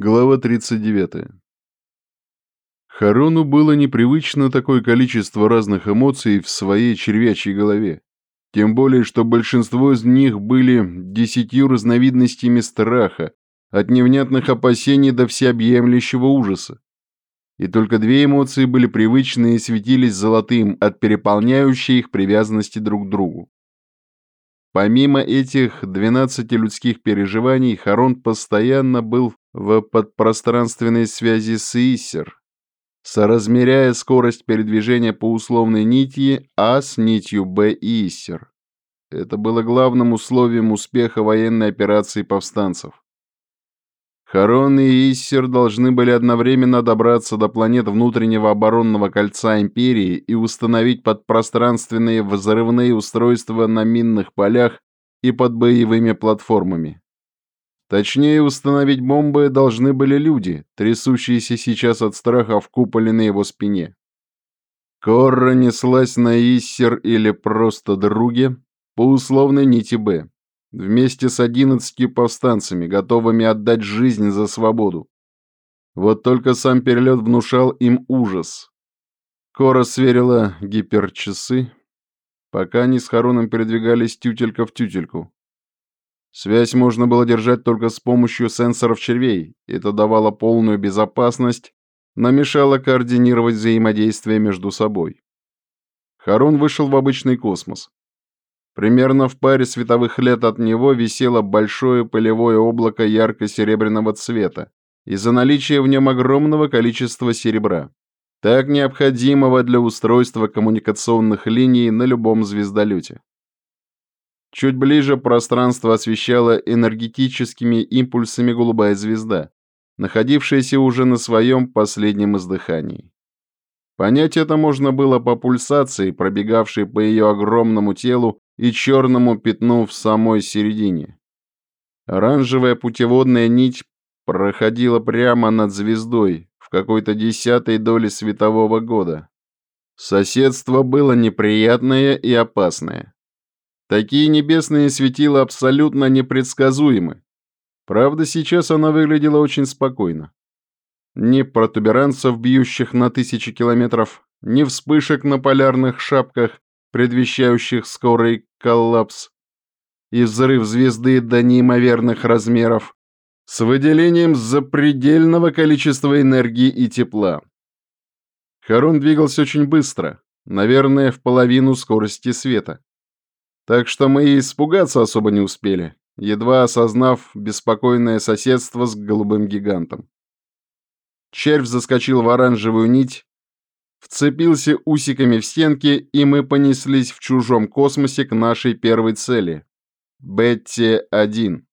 Глава 39. Харону было непривычно такое количество разных эмоций в своей червячьей голове. Тем более, что большинство из них были десятью разновидностями страха, от невнятных опасений до всеобъемлющего ужаса. И только две эмоции были привычны и светились золотым от переполняющей их привязанности друг к другу. Помимо этих 12 людских переживаний, Харон постоянно был в подпространственной связи с Иссер, соразмеряя скорость передвижения по условной нити А с нитью Б Иссер. Это было главным условием успеха военной операции повстанцев. Харон и Иссер должны были одновременно добраться до планет внутреннего оборонного кольца Империи и установить подпространственные взрывные устройства на минных полях и под боевыми платформами. Точнее, установить бомбы должны были люди, трясущиеся сейчас от страха в куполе на его спине. Корра неслась на Иссер или просто друге по условной нити Б вместе с одиннадцатью повстанцами, готовыми отдать жизнь за свободу. Вот только сам перелет внушал им ужас. Кора сверила гиперчасы, пока они с Харуном передвигались тютелька в тютельку. Связь можно было держать только с помощью сенсоров червей. Это давало полную безопасность, но мешало координировать взаимодействие между собой. Харун вышел в обычный космос. Примерно в паре световых лет от него висело большое пылевое облако ярко-серебряного цвета из-за наличия в нем огромного количества серебра, так необходимого для устройства коммуникационных линий на любом звездолете. Чуть ближе пространство освещала энергетическими импульсами голубая звезда, находившаяся уже на своем последнем издыхании. Понять это можно было по пульсации, пробегавшей по ее огромному телу и черному пятну в самой середине. Оранжевая путеводная нить проходила прямо над звездой в какой-то десятой доли светового года. Соседство было неприятное и опасное. Такие небесные светила абсолютно непредсказуемы. Правда, сейчас она выглядела очень спокойно. Ни протуберанцев, бьющих на тысячи километров, ни вспышек на полярных шапках, предвещающих скорый коллапс и взрыв звезды до неимоверных размеров, с выделением запредельного количества энергии и тепла. Харун двигался очень быстро, наверное, в половину скорости света. Так что мы и испугаться особо не успели, едва осознав беспокойное соседство с голубым гигантом. Червь заскочил в оранжевую нить, вцепился усиками в стенки, и мы понеслись в чужом космосе к нашей первой цели — Бетти-1.